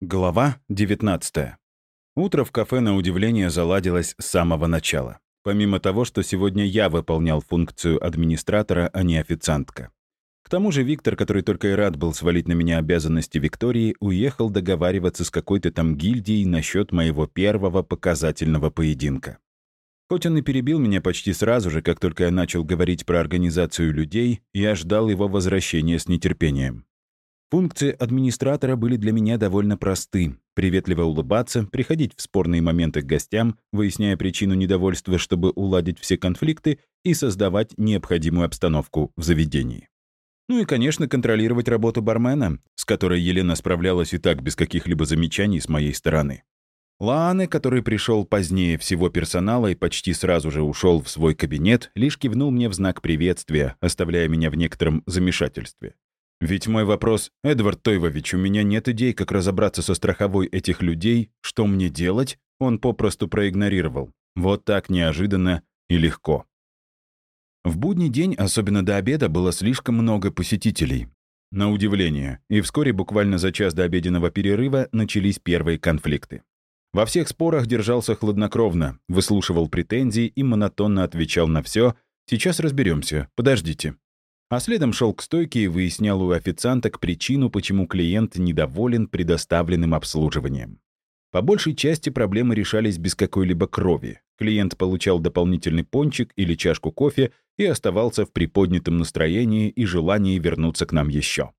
Глава 19. Утро в кафе на удивление заладилось с самого начала. Помимо того, что сегодня я выполнял функцию администратора, а не официантка. К тому же Виктор, который только и рад был свалить на меня обязанности Виктории, уехал договариваться с какой-то там гильдией насчет моего первого показательного поединка. Хоть он и перебил меня почти сразу же, как только я начал говорить про организацию людей, я ждал его возвращения с нетерпением. Функции администратора были для меня довольно просты. Приветливо улыбаться, приходить в спорные моменты к гостям, выясняя причину недовольства, чтобы уладить все конфликты и создавать необходимую обстановку в заведении. Ну и, конечно, контролировать работу бармена, с которой Елена справлялась и так без каких-либо замечаний с моей стороны. Лааны, который пришел позднее всего персонала и почти сразу же ушел в свой кабинет, лишь кивнул мне в знак приветствия, оставляя меня в некотором замешательстве. Ведь мой вопрос, Эдвард Тойвович, у меня нет идей, как разобраться со страховой этих людей, что мне делать, он попросту проигнорировал. Вот так неожиданно и легко. В будний день, особенно до обеда, было слишком много посетителей. На удивление. И вскоре, буквально за час до обеденного перерыва, начались первые конфликты. Во всех спорах держался хладнокровно, выслушивал претензии и монотонно отвечал на все «Сейчас разберемся, подождите». А следом шел к стойке и выяснял у официанток причину, почему клиент недоволен предоставленным обслуживанием. По большей части проблемы решались без какой-либо крови. Клиент получал дополнительный пончик или чашку кофе и оставался в приподнятом настроении и желании вернуться к нам еще.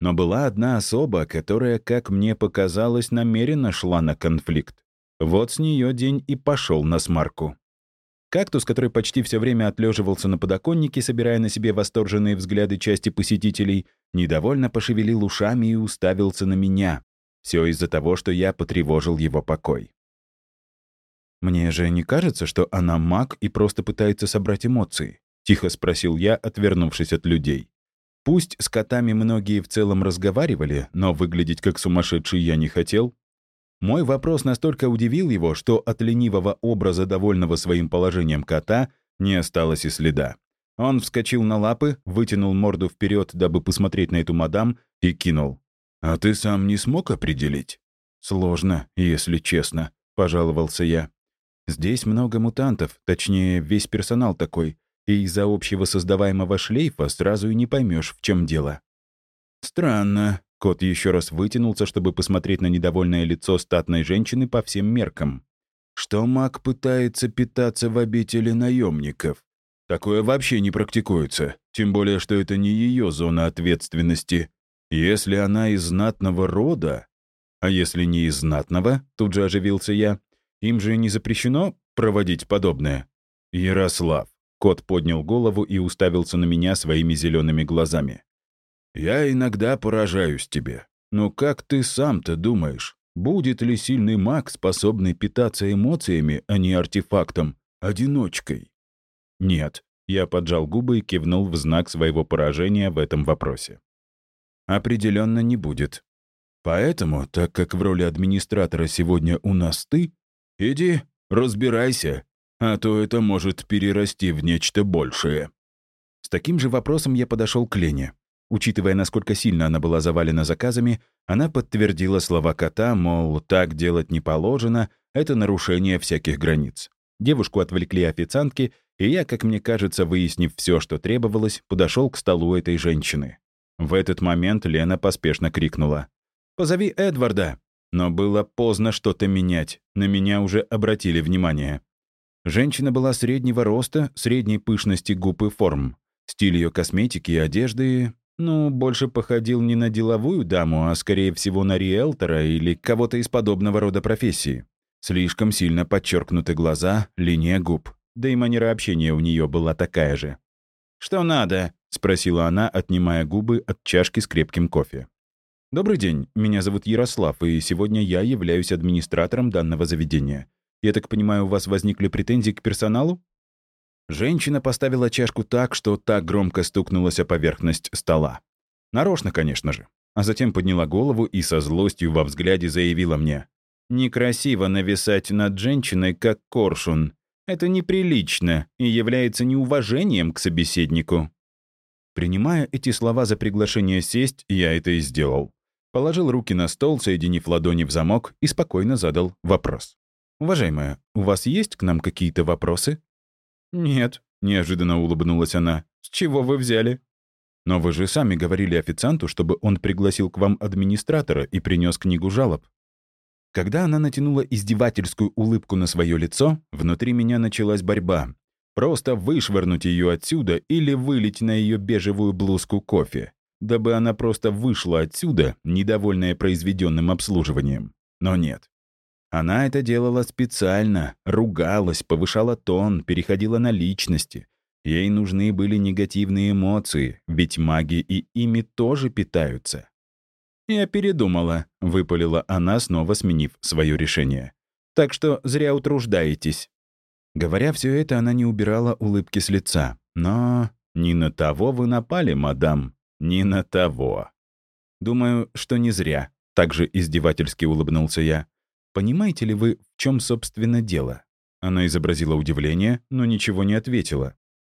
Но была одна особа, которая, как мне показалось, намеренно шла на конфликт. Вот с нее день и пошел на смарку. Кактус, который почти все время отлеживался на подоконнике, собирая на себе восторженные взгляды части посетителей, недовольно пошевелил ушами и уставился на меня. Все из-за того, что я потревожил его покой. «Мне же не кажется, что она маг и просто пытается собрать эмоции?» — тихо спросил я, отвернувшись от людей. Пусть с котами многие в целом разговаривали, но выглядеть как сумасшедший я не хотел, мой вопрос настолько удивил его, что от ленивого образа, довольного своим положением кота, не осталось и следа. Он вскочил на лапы, вытянул морду вперед, дабы посмотреть на эту мадам, и кинул. «А ты сам не смог определить?» «Сложно, если честно», — пожаловался я. «Здесь много мутантов, точнее, весь персонал такой, и из-за общего создаваемого шлейфа сразу и не поймешь, в чем дело». «Странно», Кот еще раз вытянулся, чтобы посмотреть на недовольное лицо статной женщины по всем меркам. Что маг пытается питаться в обители наемников? Такое вообще не практикуется, тем более, что это не ее зона ответственности. Если она из знатного рода... А если не из знатного, тут же оживился я, им же не запрещено проводить подобное. Ярослав. Кот поднял голову и уставился на меня своими зелеными глазами. Я иногда поражаюсь тебе. Но как ты сам-то думаешь, будет ли сильный маг, способный питаться эмоциями, а не артефактом, одиночкой? Нет. Я поджал губы и кивнул в знак своего поражения в этом вопросе. Определенно не будет. Поэтому, так как в роли администратора сегодня у нас ты, иди, разбирайся, а то это может перерасти в нечто большее. С таким же вопросом я подошел к Лене. Учитывая, насколько сильно она была завалена заказами, она подтвердила слова кота, мол, так делать не положено, это нарушение всяких границ. Девушку отвлекли официантки, и я, как мне кажется, выяснив все, что требовалось, подошел к столу этой женщины. В этот момент Лена поспешно крикнула. «Позови Эдварда!» Но было поздно что-то менять, на меня уже обратили внимание. Женщина была среднего роста, средней пышности губ и форм. Стиль ее косметики и одежды ну, больше походил не на деловую даму, а скорее всего на риэлтора или кого-то из подобного рода профессии. Слишком сильно подчеркнуты глаза, линия губ. Да и манера общения у нее была такая же. «Что надо?» — спросила она, отнимая губы от чашки с крепким кофе. «Добрый день, меня зовут Ярослав, и сегодня я являюсь администратором данного заведения. Я так понимаю, у вас возникли претензии к персоналу?» Женщина поставила чашку так, что так громко стукнулась о поверхность стола. Нарочно, конечно же. А затем подняла голову и со злостью во взгляде заявила мне. «Некрасиво нависать над женщиной, как коршун. Это неприлично и является неуважением к собеседнику». Принимая эти слова за приглашение сесть, я это и сделал. Положил руки на стол, соединив ладони в замок, и спокойно задал вопрос. «Уважаемая, у вас есть к нам какие-то вопросы?» «Нет», — неожиданно улыбнулась она. «С чего вы взяли?» «Но вы же сами говорили официанту, чтобы он пригласил к вам администратора и принес книгу жалоб». Когда она натянула издевательскую улыбку на свое лицо, внутри меня началась борьба. Просто вышвырнуть ее отсюда или вылить на ее бежевую блузку кофе, дабы она просто вышла отсюда, недовольная произведенным обслуживанием. Но нет. Она это делала специально, ругалась, повышала тон, переходила на личности. Ей нужны были негативные эмоции, ведь маги и ими тоже питаются. «Я передумала», — выпалила она, снова сменив свое решение. «Так что зря утруждаетесь». Говоря все это, она не убирала улыбки с лица. «Но не на того вы напали, мадам, не на того». «Думаю, что не зря», — также издевательски улыбнулся я. «Понимаете ли вы, в чем, собственно, дело?» Она изобразила удивление, но ничего не ответила.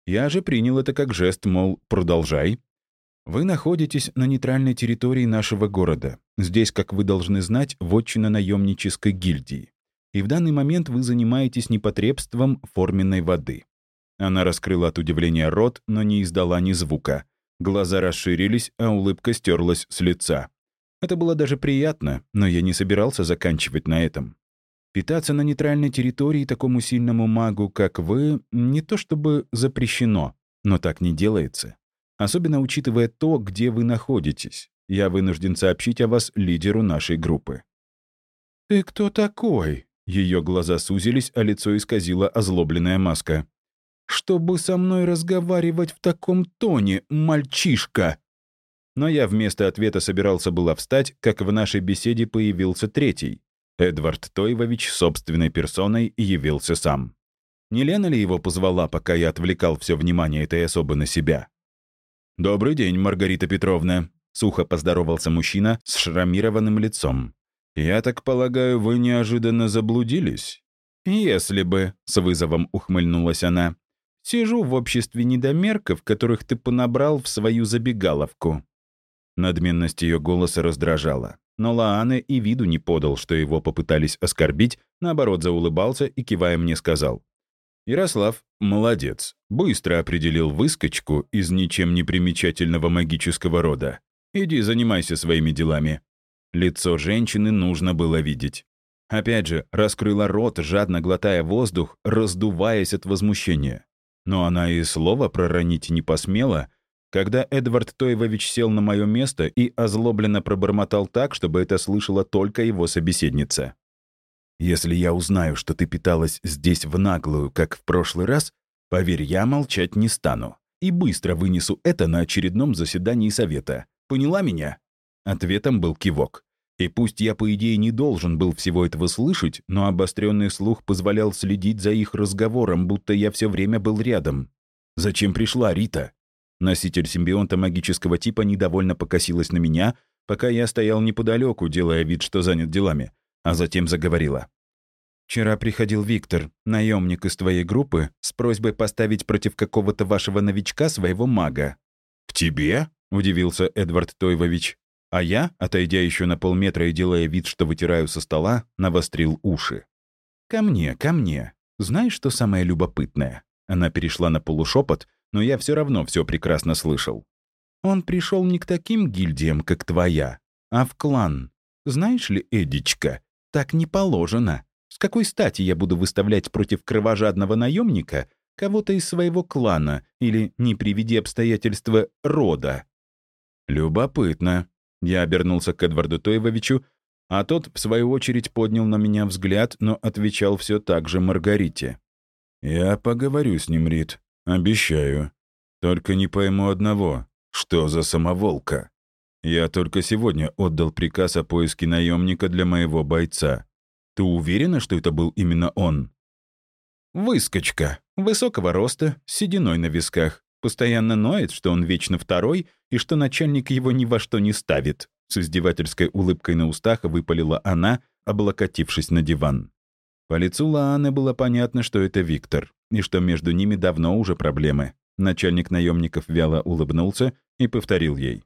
Я же принял это как жест, мол, продолжай, вы находитесь на нейтральной территории нашего города. Здесь, как вы должны знать, вотчина наемнической гильдии. И в данный момент вы занимаетесь непотребством форменной воды. Она раскрыла от удивления рот, но не издала ни звука. Глаза расширились, а улыбка стерлась с лица. Это было даже приятно, но я не собирался заканчивать на этом. Питаться на нейтральной территории такому сильному магу, как вы, не то чтобы запрещено, но так не делается. Особенно учитывая то, где вы находитесь. Я вынужден сообщить о вас лидеру нашей группы». «Ты кто такой?» Ее глаза сузились, а лицо исказила озлобленная маска. «Чтобы со мной разговаривать в таком тоне, мальчишка!» Но я вместо ответа собирался было встать, как в нашей беседе появился третий. Эдвард Тойвович собственной персоной явился сам. Не Лена ли его позвала, пока я отвлекал все внимание этой особы на себя? «Добрый день, Маргарита Петровна», — сухо поздоровался мужчина с шрамированным лицом. «Я так полагаю, вы неожиданно заблудились?» «Если бы», — с вызовом ухмыльнулась она. «Сижу в обществе недомерков, которых ты понабрал в свою забегаловку». Надменность ее голоса раздражала. Но Лаане и виду не подал, что его попытались оскорбить, наоборот, заулыбался и, кивая мне, сказал. Ярослав, молодец, быстро определил выскочку из ничем не примечательного магического рода. Иди занимайся своими делами. Лицо женщины нужно было видеть. Опять же, раскрыла рот, жадно глотая воздух, раздуваясь от возмущения. Но она и слова проронить не посмела, когда Эдвард Тойвович сел на мое место и озлобленно пробормотал так, чтобы это слышала только его собеседница. Если я узнаю, что ты питалась здесь в наглую, как в прошлый раз, поверь, я молчать не стану. И быстро вынесу это на очередном заседании совета. Поняла меня?» Ответом был кивок. И пусть я, по идее, не должен был всего этого слышать, но обостренный слух позволял следить за их разговором, будто я все время был рядом. «Зачем пришла Рита?» Носитель симбионта магического типа недовольно покосилась на меня, пока я стоял неподалеку, делая вид, что занят делами а затем заговорила. «Вчера приходил Виктор, наемник из твоей группы, с просьбой поставить против какого-то вашего новичка своего мага». «К тебе?» — удивился Эдвард Тойвович. А я, отойдя еще на полметра и делая вид, что вытираю со стола, навострил уши. «Ко мне, ко мне. Знаешь, что самое любопытное?» Она перешла на полушепот, но я все равно все прекрасно слышал. «Он пришел не к таким гильдиям, как твоя, а в клан. Знаешь ли, Эдичка, так не положено. С какой стати я буду выставлять против кровожадного наемника кого-то из своего клана или, не приведи обстоятельства, рода? Любопытно. Я обернулся к Эдварду Тоевовичу, а тот, в свою очередь, поднял на меня взгляд, но отвечал все так же Маргарите. «Я поговорю с ним, Рит. Обещаю. Только не пойму одного. Что за самоволка?» Я только сегодня отдал приказ о поиске наемника для моего бойца. Ты уверена, что это был именно он? Выскочка. Высокого роста, сединой на висках. Постоянно ноет, что он вечно второй и что начальник его ни во что не ставит. С издевательской улыбкой на устах выпалила она, облокотившись на диван. По лицу Лааны было понятно, что это Виктор, и что между ними давно уже проблемы. Начальник наемников вяло улыбнулся и повторил ей.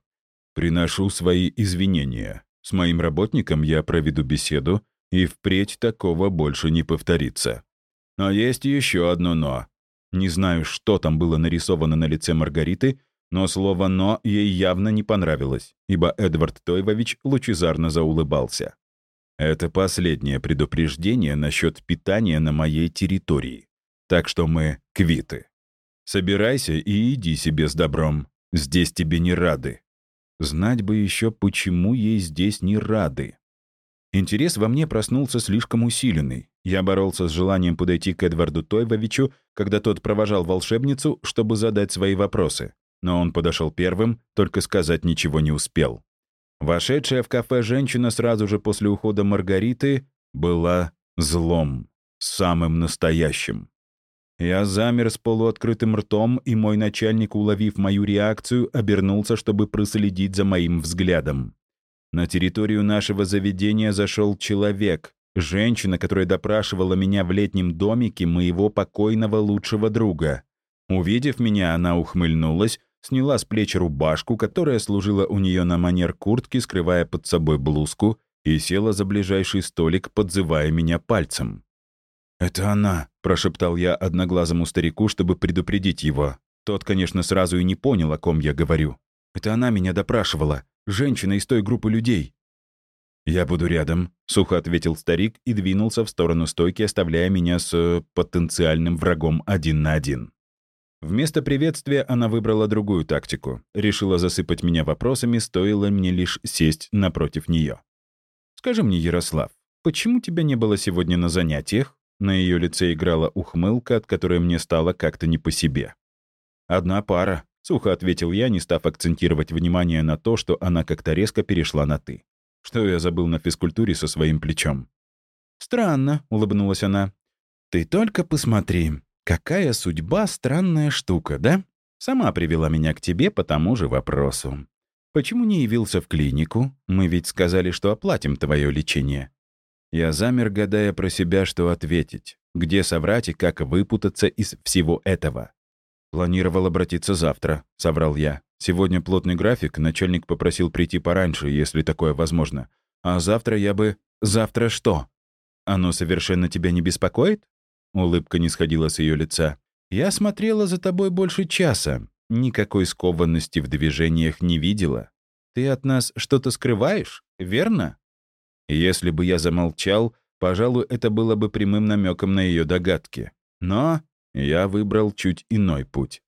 «Приношу свои извинения. С моим работником я проведу беседу, и впредь такого больше не повторится. Но есть еще одно «но». Не знаю, что там было нарисовано на лице Маргариты, но слово «но» ей явно не понравилось, ибо Эдвард Тойвович лучезарно заулыбался. Это последнее предупреждение насчет питания на моей территории. Так что мы квиты. Собирайся и иди себе с добром. Здесь тебе не рады. Знать бы еще, почему ей здесь не рады. Интерес во мне проснулся слишком усиленный. Я боролся с желанием подойти к Эдварду Тойвовичу, когда тот провожал волшебницу, чтобы задать свои вопросы. Но он подошел первым, только сказать ничего не успел. Вошедшая в кафе женщина сразу же после ухода Маргариты была злом, самым настоящим. Я замер с полуоткрытым ртом, и мой начальник, уловив мою реакцию, обернулся, чтобы проследить за моим взглядом. На территорию нашего заведения зашел человек, женщина, которая допрашивала меня в летнем домике моего покойного лучшего друга. Увидев меня, она ухмыльнулась, сняла с плеч рубашку, которая служила у нее на манер куртки, скрывая под собой блузку, и села за ближайший столик, подзывая меня пальцем. «Это она», — прошептал я одноглазому старику, чтобы предупредить его. Тот, конечно, сразу и не понял, о ком я говорю. «Это она меня допрашивала. Женщина из той группы людей». «Я буду рядом», — сухо ответил старик и двинулся в сторону стойки, оставляя меня с э, потенциальным врагом один на один. Вместо приветствия она выбрала другую тактику. Решила засыпать меня вопросами, стоило мне лишь сесть напротив нее. «Скажи мне, Ярослав, почему тебя не было сегодня на занятиях?» На ее лице играла ухмылка, от которой мне стало как-то не по себе. «Одна пара», — сухо ответил я, не став акцентировать внимание на то, что она как-то резко перешла на «ты». Что я забыл на физкультуре со своим плечом? «Странно», — улыбнулась она. «Ты только посмотри, какая судьба странная штука, да? Сама привела меня к тебе по тому же вопросу. Почему не явился в клинику? Мы ведь сказали, что оплатим твое лечение. Я замер, гадая про себя, что ответить. Где соврать и как выпутаться из всего этого? «Планировал обратиться завтра», — соврал я. «Сегодня плотный график, начальник попросил прийти пораньше, если такое возможно. А завтра я бы... Завтра что? Оно совершенно тебя не беспокоит?» Улыбка не сходила с ее лица. «Я смотрела за тобой больше часа. Никакой скованности в движениях не видела. Ты от нас что-то скрываешь, верно?» Если бы я замолчал, пожалуй, это было бы прямым намеком на ее догадки. Но я выбрал чуть иной путь.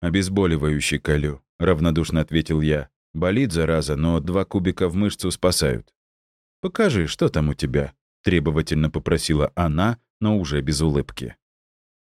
«Обезболивающий колю», — равнодушно ответил я. «Болит, зараза, но два кубика в мышцу спасают». «Покажи, что там у тебя», — требовательно попросила она, но уже без улыбки.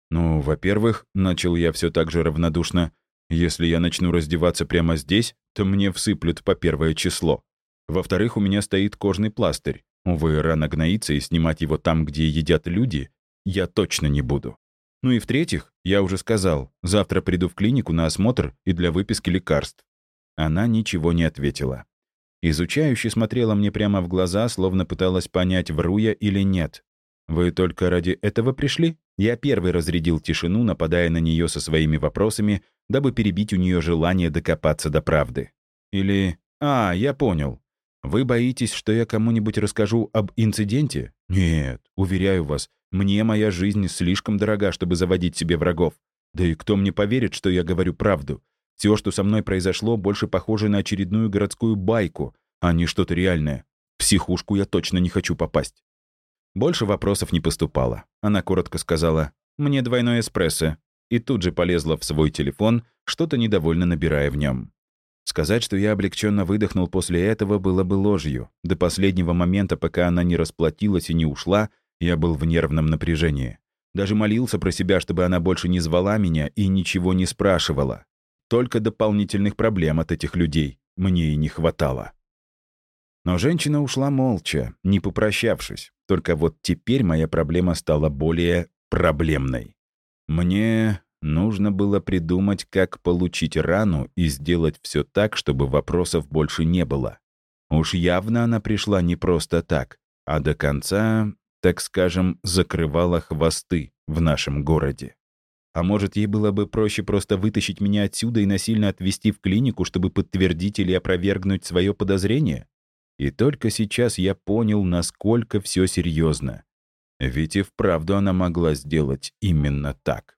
«Ну, во-первых, — начал я все так же равнодушно, — если я начну раздеваться прямо здесь, то мне всыплют по первое число. Во-вторых, у меня стоит кожный пластырь. Увы, рано гноится, и снимать его там, где едят люди, я точно не буду. Ну и в-третьих, я уже сказал, завтра приду в клинику на осмотр и для выписки лекарств. Она ничего не ответила. Изучающе смотрела мне прямо в глаза, словно пыталась понять, вру я или нет. «Вы только ради этого пришли?» Я первый разрядил тишину, нападая на нее со своими вопросами, дабы перебить у нее желание докопаться до правды. Или «А, я понял. Вы боитесь, что я кому-нибудь расскажу об инциденте? Нет, уверяю вас, мне моя жизнь слишком дорога, чтобы заводить себе врагов. Да и кто мне поверит, что я говорю правду? Все, что со мной произошло, больше похоже на очередную городскую байку, а не что-то реальное. В психушку я точно не хочу попасть. Больше вопросов не поступало. Она коротко сказала «Мне двойной эспрессо» и тут же полезла в свой телефон, что-то недовольно набирая в нем. Сказать, что я облегченно выдохнул после этого, было бы ложью. До последнего момента, пока она не расплатилась и не ушла, я был в нервном напряжении. Даже молился про себя, чтобы она больше не звала меня и ничего не спрашивала. Только дополнительных проблем от этих людей мне и не хватало. Но женщина ушла молча, не попрощавшись. Только вот теперь моя проблема стала более проблемной. Мне Нужно было придумать, как получить рану и сделать все так, чтобы вопросов больше не было. Уж явно она пришла не просто так, а до конца, так скажем, закрывала хвосты в нашем городе. А может, ей было бы проще просто вытащить меня отсюда и насильно отвезти в клинику, чтобы подтвердить или опровергнуть свое подозрение? И только сейчас я понял, насколько все серьезно. Ведь и вправду она могла сделать именно так.